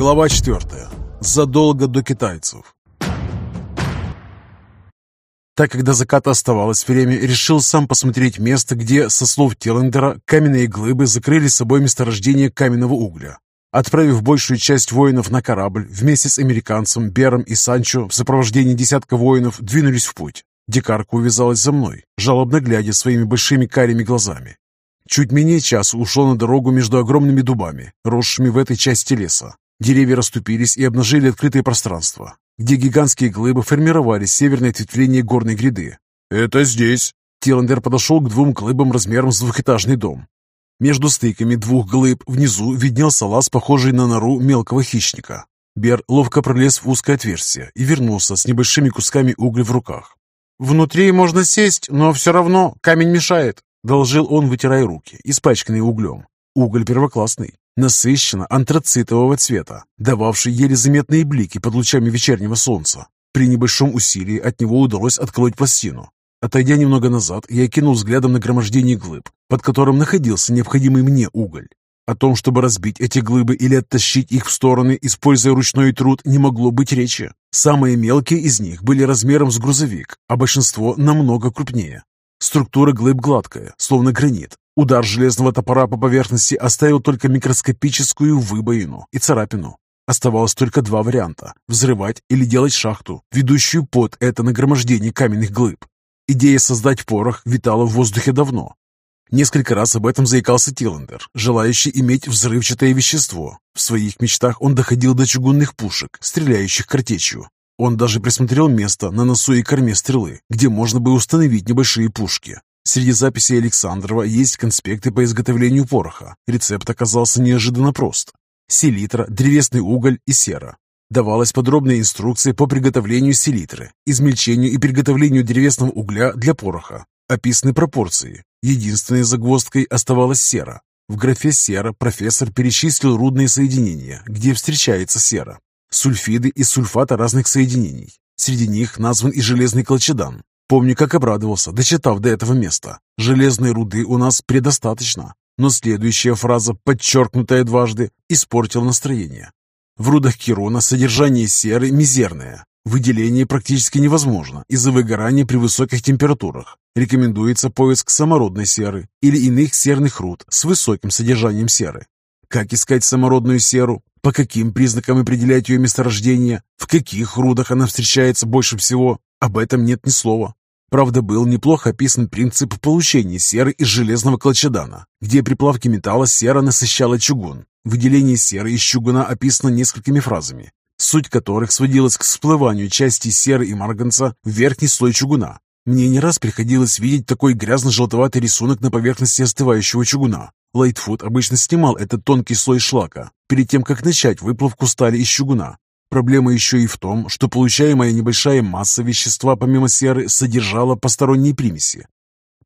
Глава 4. Задолго до китайцев. Так как до заката оставалось время, решил сам посмотреть место, где, со слов Тиллендера, каменные глыбы закрыли собой месторождение каменного угля. Отправив большую часть воинов на корабль, вместе с американцем, Бером и Санчо в сопровождении десятка воинов двинулись в путь. Дикарка увязалась за мной, жалобно глядя своими большими карими глазами. Чуть менее часа ушло на дорогу между огромными дубами, росшими в этой части леса. Деревья расступились и обнажили открытое пространство, где гигантские глыбы формировали северное ответвление горной гряды. «Это здесь!» Тиландер подошел к двум глыбам размером с двухэтажный дом. Между стыками двух глыб внизу виднелся лаз, похожий на нору мелкого хищника. Бер ловко пролез в узкое отверстие и вернулся с небольшими кусками угля в руках. «Внутри можно сесть, но все равно камень мешает», — доложил он, вытирая руки, испачканные углем. Уголь первоклассный, насыщенно антрацитового цвета, дававший еле заметные блики под лучами вечернего солнца. При небольшом усилии от него удалось отколоть пластину. Отойдя немного назад, я кинул взглядом нагромождение глыб, под которым находился необходимый мне уголь. О том, чтобы разбить эти глыбы или оттащить их в стороны, используя ручной труд, не могло быть речи. Самые мелкие из них были размером с грузовик, а большинство намного крупнее. Структура глыб гладкая, словно гранит, Удар железного топора по поверхности оставил только микроскопическую выбоину и царапину. Оставалось только два варианта – взрывать или делать шахту, ведущую под это нагромождение каменных глыб. Идея создать порох витала в воздухе давно. Несколько раз об этом заикался Тиллендер, желающий иметь взрывчатое вещество. В своих мечтах он доходил до чугунных пушек, стреляющих картечью. Он даже присмотрел место на носу и корме стрелы, где можно было установить небольшие пушки. Среди записей Александрова есть конспекты по изготовлению пороха. Рецепт оказался неожиданно прост. Селитра, древесный уголь и сера. Давалась подробная инструкция по приготовлению селитры, измельчению и приготовлению древесного угля для пороха. Описаны пропорции. Единственной загвоздкой оставалась сера. В графе «сера» профессор перечислил рудные соединения, где встречается сера. Сульфиды и сульфаты разных соединений. Среди них назван и железный колчедан, Помню, как обрадовался, дочитав до этого места. Железной руды у нас предостаточно. Но следующая фраза, подчеркнутая дважды, испортила настроение. В рудах Кирона содержание серы мизерное. Выделение практически невозможно из-за выгорания при высоких температурах. Рекомендуется поиск самородной серы или иных серных руд с высоким содержанием серы. Как искать самородную серу? По каким признакам определять ее месторождение? В каких рудах она встречается больше всего? Об этом нет ни слова. Правда, был неплохо описан принцип получения серы из железного колчедана, где при плавке металла сера насыщала чугун. Выделение серы из чугуна описано несколькими фразами, суть которых сводилась к всплыванию части серы и марганца в верхний слой чугуна. Мне не раз приходилось видеть такой грязно-желтоватый рисунок на поверхности остывающего чугуна. Лайтфуд обычно снимал этот тонкий слой шлака перед тем, как начать выплавку стали из чугуна, Проблема еще и в том, что получаемая небольшая масса вещества помимо серы содержала посторонние примеси.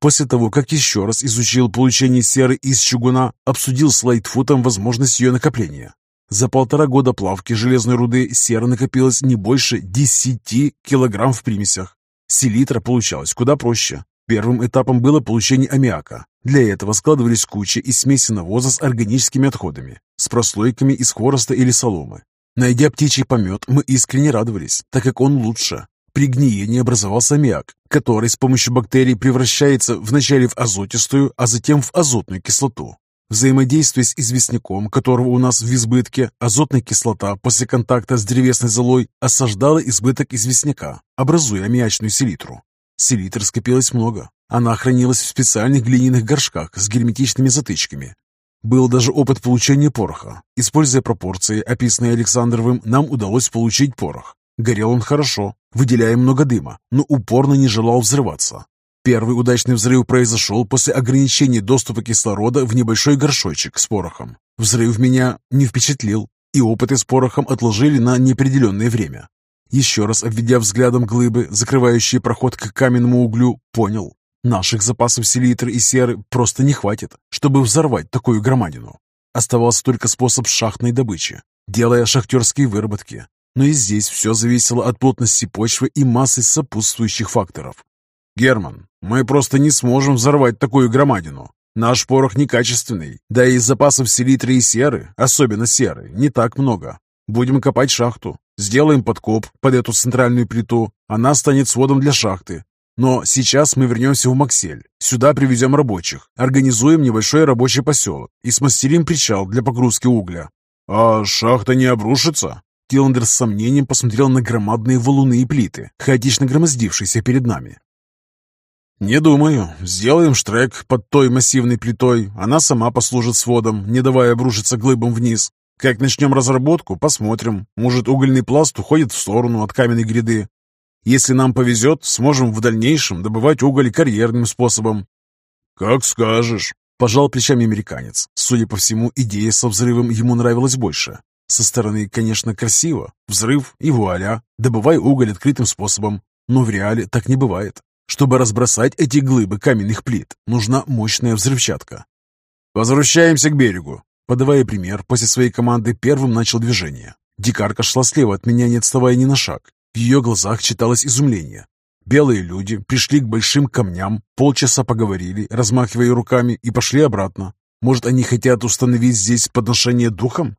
После того, как еще раз изучил получение серы из чугуна, обсудил с Лайтфутом возможность ее накопления. За полтора года плавки железной руды сера накопилось не больше 10 килограмм в примесях. Селитра получалась куда проще. Первым этапом было получение аммиака. Для этого складывались кучи из смеси навоза с органическими отходами, с прослойками из хвороста или соломы. Найдя птичий помет, мы искренне радовались, так как он лучше. При гниении образовался аммиак, который с помощью бактерий превращается вначале в азотистую, а затем в азотную кислоту. Взаимодействуя с известняком, которого у нас в избытке, азотная кислота после контакта с древесной золой осаждала избыток известняка, образуя аммиачную селитру. Селитр скопилось много. Она хранилась в специальных глиняных горшках с герметичными затычками, был даже опыт получения пороха. Используя пропорции, описанные Александровым, нам удалось получить порох. Горел он хорошо, выделяя много дыма, но упорно не желал взрываться. Первый удачный взрыв произошел после ограничения доступа кислорода в небольшой горшочек с порохом. Взрыв меня не впечатлил, и опыты с порохом отложили на неопределенное время. Еще раз обведя взглядом глыбы, закрывающие проход к каменному углю, понял, Наших запасов селитры и серы просто не хватит, чтобы взорвать такую громадину. Оставался только способ шахтной добычи, делая шахтерские выработки. Но и здесь все зависело от плотности почвы и массы сопутствующих факторов. «Герман, мы просто не сможем взорвать такую громадину. Наш порох некачественный, да и запасов селитры и серы, особенно серы, не так много. Будем копать шахту. Сделаем подкоп под эту центральную плиту. Она станет сводом для шахты. Но сейчас мы вернемся в Максель. Сюда привезем рабочих, организуем небольшой рабочий поселок и смастерим причал для погрузки угля. А шахта не обрушится? Тиландер с сомнением посмотрел на громадные валуны и плиты, хаотично громоздившиеся перед нами. «Не думаю. Сделаем штрек под той массивной плитой. Она сама послужит сводом, не давая обрушиться глыбам вниз. Как начнем разработку, посмотрим. Может, угольный пласт уходит в сторону от каменной гряды. Если нам повезет, сможем в дальнейшем добывать уголь карьерным способом». «Как скажешь», – пожал плечами американец. Судя по всему, идея со взрывом ему нравилась больше. Со стороны, конечно, красиво. Взрыв и вуаля. Добывай уголь открытым способом. Но в реале так не бывает. Чтобы разбросать эти глыбы каменных плит, нужна мощная взрывчатка. «Возвращаемся к берегу», Подавая пример, после своей команды первым начал движение. Дикарка шла слева от меня, не отставая ни на шаг. В ее глазах читалось изумление. Белые люди пришли к большим камням, полчаса поговорили, размахивая руками, и пошли обратно. Может, они хотят установить здесь подношение духом?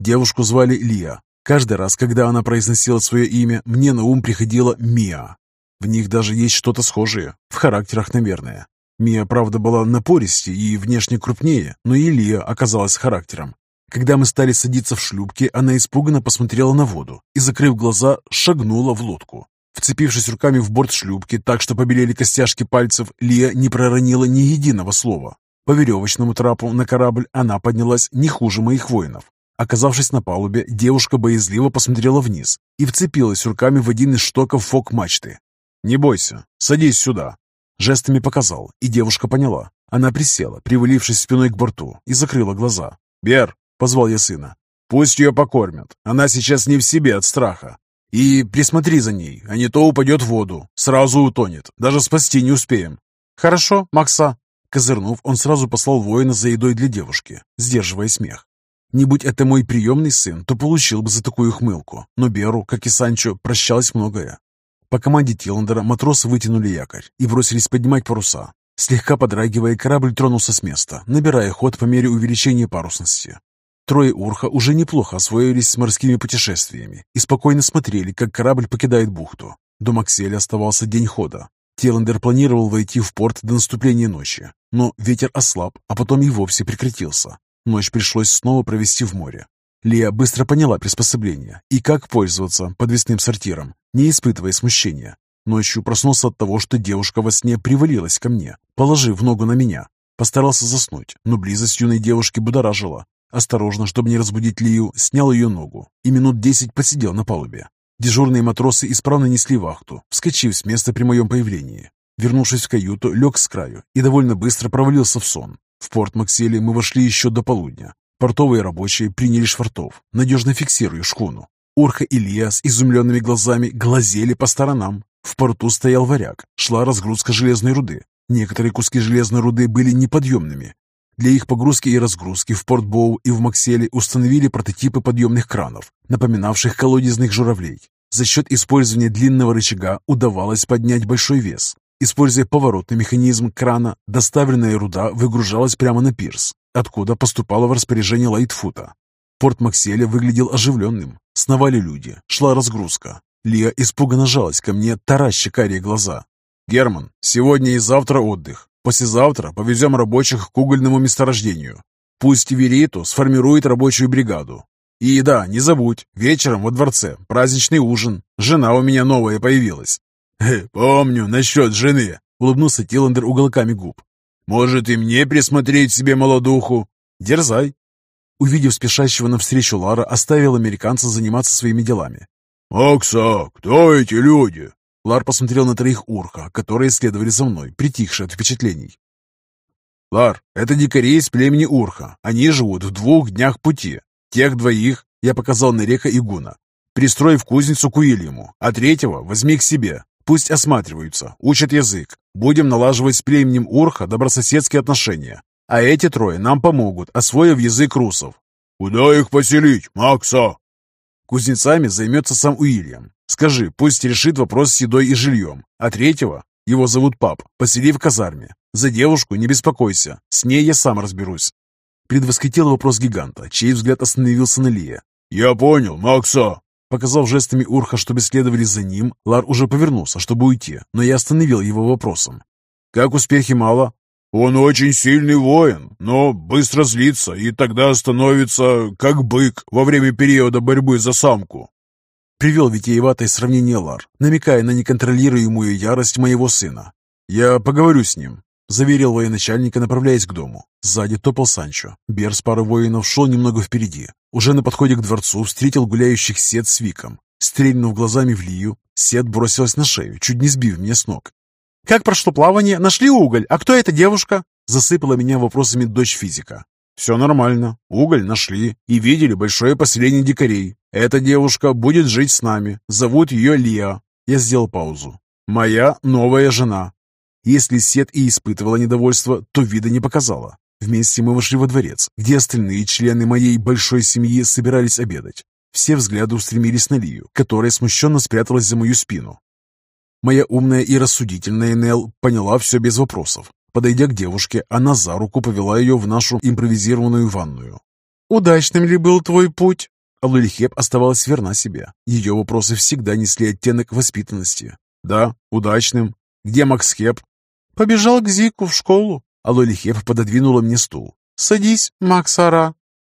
Девушку звали Лия. Каждый раз, когда она произносила свое имя, мне на ум приходила Мия. В них даже есть что-то схожее, в характерах, наверное. Мия, правда, была напористее и внешне крупнее, но и Лия оказалась характером. Когда мы стали садиться в шлюпки, она испуганно посмотрела на воду и, закрыв глаза, шагнула в лодку. Вцепившись руками в борт шлюпки так, что побелели костяшки пальцев, Лия не проронила ни единого слова. По веревочному трапу на корабль она поднялась не хуже моих воинов. Оказавшись на палубе, девушка боязливо посмотрела вниз и вцепилась руками в один из штоков фок-мачты. «Не бойся, садись сюда», Жестами показал, и девушка поняла. Она присела, привалившись спиной к борту, и закрыла глаза. «Бер!» — позвал я сына. «Пусть ее покормят. Она сейчас не в себе от страха. И присмотри за ней, а не то упадет в воду. Сразу утонет. Даже спасти не успеем». «Хорошо, Макса». Козырнув, он сразу послал воина за едой для девушки, сдерживая смех. Не будь это мой приемный сын, то получил бы за такую хмылку. Но Беру, как и Санчо, прощалось многое. По команде Тиллендера матросы вытянули якорь и бросились поднимать паруса. Слегка подрагивая, корабль тронулся с места, набирая ход по мере увеличения парусности. Трое Урха уже неплохо освоились с морскими путешествиями и спокойно смотрели, как корабль покидает бухту. До Макселя оставался день хода. Теландер планировал войти в порт до наступления ночи, но ветер ослаб, а потом и вовсе прекратился. Ночь пришлось снова провести в море. Лия быстро поняла приспособление и как пользоваться подвесным сортиром, не испытывая смущения. Ночью проснулся от того, что девушка во сне привалилась ко мне, положив ногу на меня. Постарался заснуть, но близость юной девушки будоражила. Осторожно, чтобы не разбудить Лию, снял ее ногу и минут десять посидел на палубе. Дежурные матросы исправно несли вахту, вскочив с места при моем появлении. Вернувшись в каюту, лег с краю и довольно быстро провалился в сон. В порт Максели мы вошли еще до полудня. Портовые рабочие приняли швартов, надежно фиксируя шхуну. Урха и Лия с изумленными глазами глазели по сторонам. В порту стоял варяг, шла разгрузка железной руды. Некоторые куски железной руды были неподъемными. Для их погрузки и разгрузки в порт Боу и в Макселе установили прототипы подъемных кранов, напоминавших колодезных журавлей. За счет использования длинного рычага удавалось поднять большой вес. Используя поворотный механизм крана, доставленная руда выгружалась прямо на пирс откуда поступало в распоряжение Лайтфута. Порт Макселя выглядел оживленным. Сновали люди, шла разгрузка. Лия испуганно жалась ко мне, тараща карие глаза. «Герман, сегодня и завтра отдых. Послезавтра повезем рабочих к угольному месторождению. Пусть Вериту сформирует рабочую бригаду. И да, не забудь, вечером во дворце праздничный ужин. Жена у меня новая появилась». «Помню насчет жены», — улыбнулся Тиландер уголками губ. Может, и мне присмотреть себе молодуху? Дерзай!» Увидев спешащего навстречу Лара, оставил американца заниматься своими делами. «Макса, кто эти люди?» Лар посмотрел на троих урха, которые следовали за мной, притихшие от впечатлений. «Лар, это дикари из племени Урха. Они живут в двух днях пути. Тех двоих я показал на река Игуна. Пристрой в кузницу к Уильяму, а третьего возьми к себе. Пусть осматриваются, учат язык. Будем налаживать с племенем Урха добрососедские отношения. А эти трое нам помогут, освоив язык русов. Куда их поселить, Макса? Кузнецами займется сам Уильям. Скажи, пусть решит вопрос с едой и жильем. А третьего, его зовут Пап, посели в казарме. За девушку не беспокойся, с ней я сам разберусь. Предвосхитил вопрос гиганта, чей взгляд остановился на Лие. «Я понял, Макса!» Показав жестами Урха, чтобы следовали за ним, Лар уже повернулся, чтобы уйти, но я остановил его вопросом. «Как успехи мало?» «Он очень сильный воин, но быстро злится и тогда становится как бык во время периода борьбы за самку». Привел витиеватое сравнение Лар, намекая на неконтролируемую ярость моего сына. «Я поговорю с ним», — заверил военачальника, направляясь к дому. Сзади топал Санчо. Бер с парой воинов шел немного впереди. Уже на подходе к дворцу встретил гуляющих Сет с Виком. Стрельнув глазами в Лию, Сет бросилась на шею, чуть не сбив меня с ног. «Как прошло плавание? Нашли уголь? А кто эта девушка?» Засыпала меня вопросами дочь физика. «Все нормально. Уголь нашли и видели большое поселение дикарей. Эта девушка будет жить с нами. Зовут ее Лия». Я сделал паузу. «Моя новая жена». Если Сет и испытывала недовольство, то вида не показала. Вместе мы вошли во дворец, где остальные члены моей большой семьи собирались обедать. Все взгляды устремились на Лию, которая смущенно спряталась за мою спину. Моя умная и рассудительная Нел поняла все без вопросов. Подойдя к девушке, она за руку повела ее в нашу импровизированную ванную. «Удачным ли был твой путь?» Алулихеп оставалась верна себе. Ее вопросы всегда несли оттенок воспитанности. «Да, удачным. Где Максхеп?» «Побежал к Зику в школу». Алулихеп пододвинула мне стул. «Садись, Максара».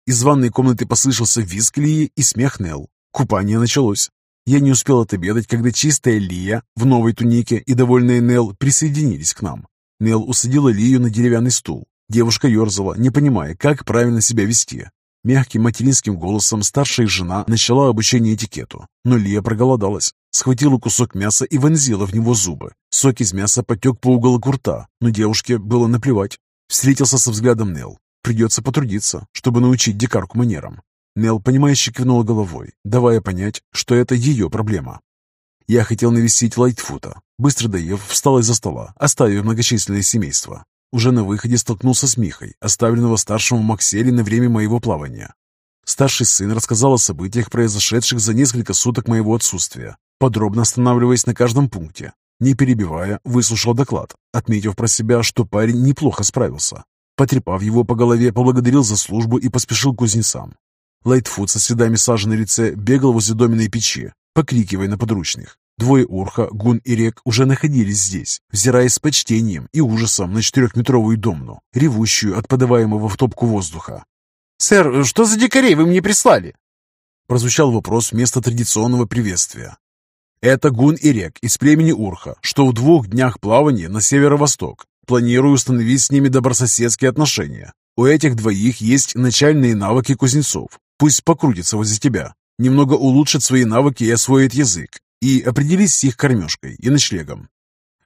Из ванной комнаты послышался визг Лии и смех Нел. Купание началось. Я не успел отобедать, когда чистая Лия в новой тунике и довольная Нел присоединились к нам. Нел усадила Лию на деревянный стул. Девушка ерзала, не понимая, как правильно себя вести. Мягким материнским голосом старшая жена начала обучение этикету, но Лия проголодалась. Схватила кусок мяса и вонзила в него зубы. Сок из мяса потек по уголку рта, но девушке было наплевать. Встретился со взглядом Нел. Придется потрудиться, чтобы научить дикарку манерам. Нел, понимающе кивнула головой, давая понять, что это ее проблема. Я хотел навестить Лайтфута. Быстро доев, встал из-за стола, оставив многочисленное семейство. Уже на выходе столкнулся с Михой, оставленного старшему Максели на время моего плавания. Старший сын рассказал о событиях, произошедших за несколько суток моего отсутствия, подробно останавливаясь на каждом пункте. Не перебивая, выслушал доклад, отметив про себя, что парень неплохо справился. Потрепав его по голове, поблагодарил за службу и поспешил к кузнецам. Лайтфуд со следами сажи на лице бегал возле доменной печи, покрикивая на подручных. Двое Урха, Гун и Рек уже находились здесь, взирая с почтением и ужасом на четырехметровую домну, ревущую от подаваемого в топку воздуха. «Сэр, что за дикарей вы мне прислали?» Прозвучал вопрос вместо традиционного приветствия. «Это Гун и Рек из племени Урха, что в двух днях плавания на северо-восток. Планирую установить с ними добрососедские отношения. У этих двоих есть начальные навыки кузнецов. Пусть покрутится возле тебя. Немного улучшит свои навыки и освоит язык. И определись с их кормежкой и ночлегом.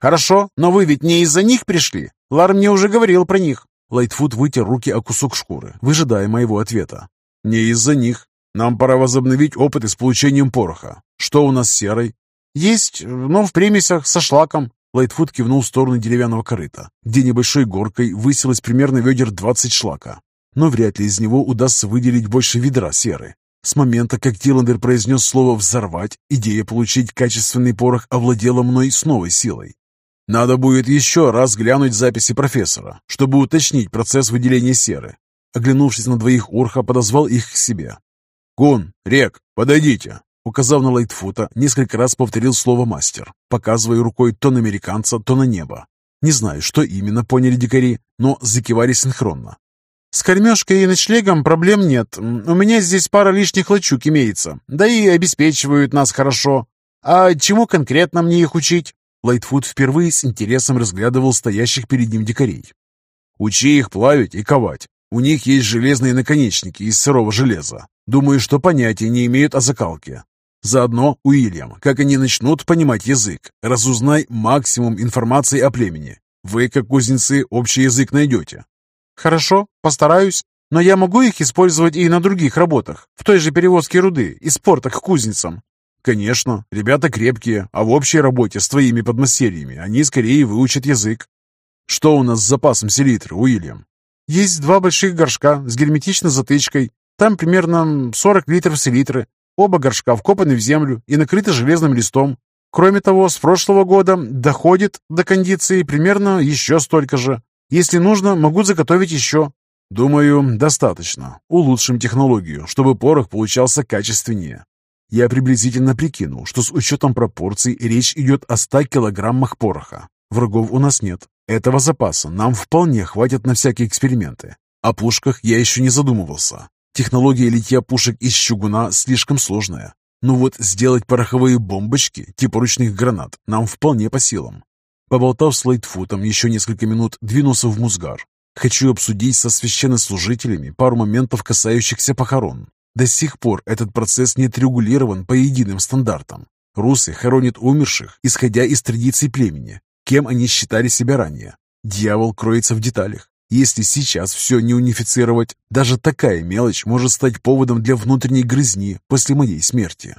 «Хорошо, но вы ведь не из-за них пришли? Лар мне уже говорил про них». Лайтфуд вытер руки о кусок шкуры, выжидая моего ответа. «Не из-за них. Нам пора возобновить опыты с получением пороха. Что у нас с серой?» «Есть, но в примесях, со шлаком». Лайтфуд кивнул в сторону деревянного корыта, где небольшой горкой высилось примерно ведер 20 шлака. Но вряд ли из него удастся выделить больше ведра серы. С момента, как Тиландер произнес слово «взорвать», идея получить качественный порох овладела мной с новой силой. Надо будет еще раз глянуть записи профессора, чтобы уточнить процесс выделения серы. Оглянувшись на двоих Урха, подозвал их к себе. «Гун, Рек, подойдите!» Указав на Лайтфута, несколько раз повторил слово «мастер», показывая рукой то на американца, то на небо. Не знаю, что именно поняли дикари, но закивали синхронно. «С кормежкой и ночлегом проблем нет. У меня здесь пара лишних лачуг имеется, да и обеспечивают нас хорошо. А чему конкретно мне их учить?» Лайтфуд впервые с интересом разглядывал стоящих перед ним дикарей. «Учи их плавить и ковать. У них есть железные наконечники из сырого железа. Думаю, что понятия не имеют о закалке. Заодно, Уильям, как они начнут понимать язык, разузнай максимум информации о племени. Вы, как кузнецы, общий язык найдете. Хорошо, постараюсь. Но я могу их использовать и на других работах, в той же перевозке руды, из порта к кузницам. Конечно, ребята крепкие, а в общей работе с твоими подмастерьями они скорее выучат язык. Что у нас с запасом селитры, Уильям? Есть два больших горшка с герметичной затычкой. Там примерно 40 литров селитры. Оба горшка вкопаны в землю и накрыты железным листом. Кроме того, с прошлого года доходит до кондиции примерно еще столько же. Если нужно, могу заготовить еще. Думаю, достаточно. Улучшим технологию, чтобы порох получался качественнее. Я приблизительно прикинул, что с учетом пропорций речь идет о 100 килограммах пороха. Врагов у нас нет. Этого запаса нам вполне хватит на всякие эксперименты. О пушках я еще не задумывался. Технология литья пушек из чугуна слишком сложная. Но вот сделать пороховые бомбочки, типа ручных гранат, нам вполне по силам. Поболтав с Лайтфутом еще несколько минут, двинулся в Музгар. Хочу обсудить со священнослужителями пару моментов, касающихся похорон. До сих пор этот процесс не отрегулирован по единым стандартам. Русы хоронят умерших, исходя из традиций племени, кем они считали себя ранее. Дьявол кроется в деталях. Если сейчас все не унифицировать, даже такая мелочь может стать поводом для внутренней грызни после моей смерти.